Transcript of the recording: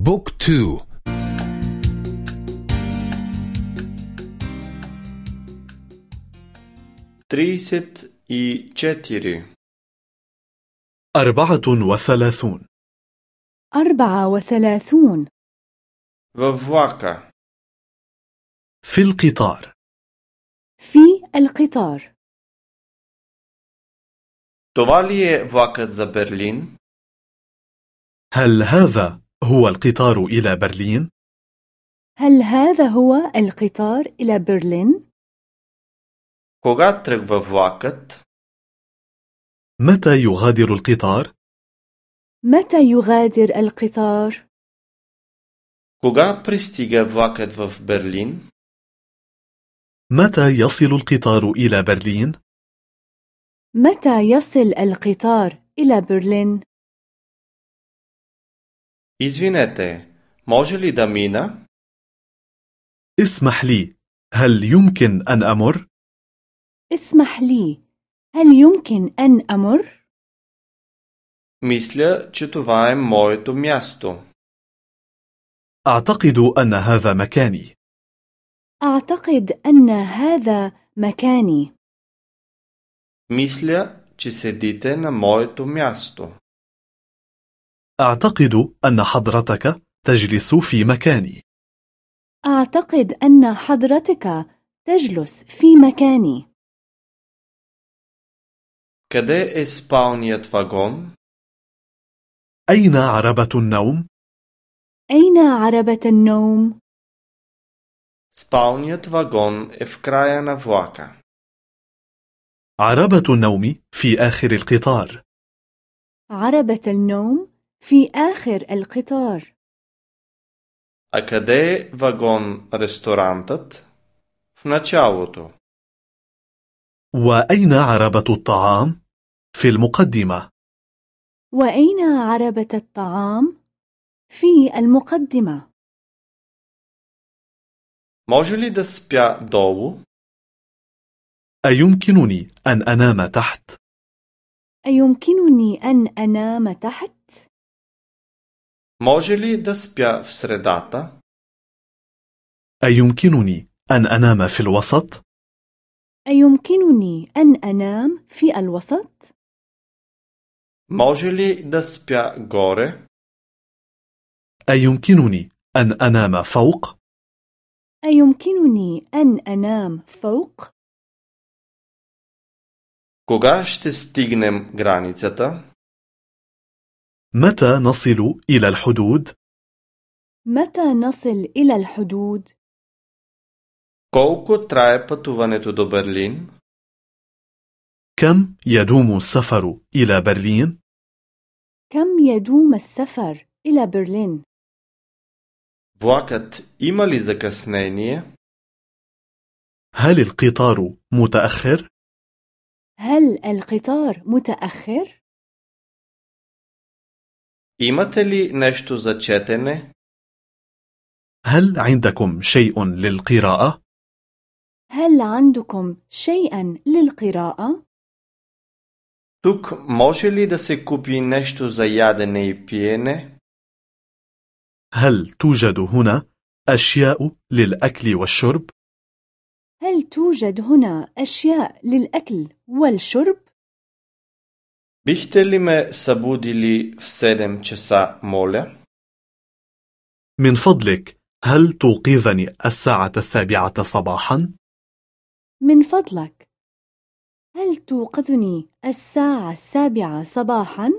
بوك تو تريست اي چتيري أربعة وثلاثون أربعة وثلاثون وفواكا في القطار في القطار Това ли е влакът за Берлин? هل هذا هو القطار إلى برلين؟ هل هذا هو القطار إلى برلين؟ Кога тръгва влакът? متى يغادر القطار؟ متى يغادر القطار؟ Кога пристига влакът в Берлин? متى يصل القطار إلى برلين؟ متى يصل القطار إلى برلين؟ Извинете, може ли да мина? اسمح لي هل يمكن أن أمر؟ اسمح لي هل يمكن أن أمر؟ Мисля, че това е моето място. أعتقد أن هذا مكاني أعتقد أن هذا مكاني Мисля, че седите на моето място. أعتقد أن حضرتك تجلس في مكاني أعتقد أن حضرتك تجلس في مكاني Къде е спалният вагон? أين عربة النوم؟ أين عربة النوم؟ Спалният вагон е в края на влака. عربة النوم في آخر القطار عربة النوم في آخر القطار А къде е вагон ресторантът? В началото. وأين عربة الطعام؟ في المقدمة وأين عربة الطعام؟ في المقدمة Може ли да спя долу? أيمكنني أن أنام تحت؟ أيمكنني أن أنام تحت؟ Може ли да спя в средата? أيمكنني أن أنام في الوسط؟ أيمكنني أن أنام في الوسط؟ Може ли да спя горе? أيمكنني أن أنام فوق؟ أيمكنني أن أنام فوق؟ Кога ще стигнем границата? متى نصل إلى الحدود؟ متى نصل إلى الحدود؟ Колко трае пътуването до Берлин? كم يدوم السفر إلى برلين؟ كم يدوم السفر إلى برلين؟ Влакът има ли закъснение? هل القطار متأخر؟ هل القطار متأخر؟ Имате ли нещо за четене? هل عندكم شيء للقراءة؟ هل عندكم شيئا للقراءة؟ Тук може ли да се купи нещо за ядене и пиене? هل توجد هنا أشياء للأكل والشرب؟ هل توجد هنا أشياء للأكل والشرب؟ Бихте ли ме събудили в 7 часа, моля? من فضلك هل توقظني الساعة السابعة صباحا؟ من فضلك هل توقظني الساعة السابعة صباحا؟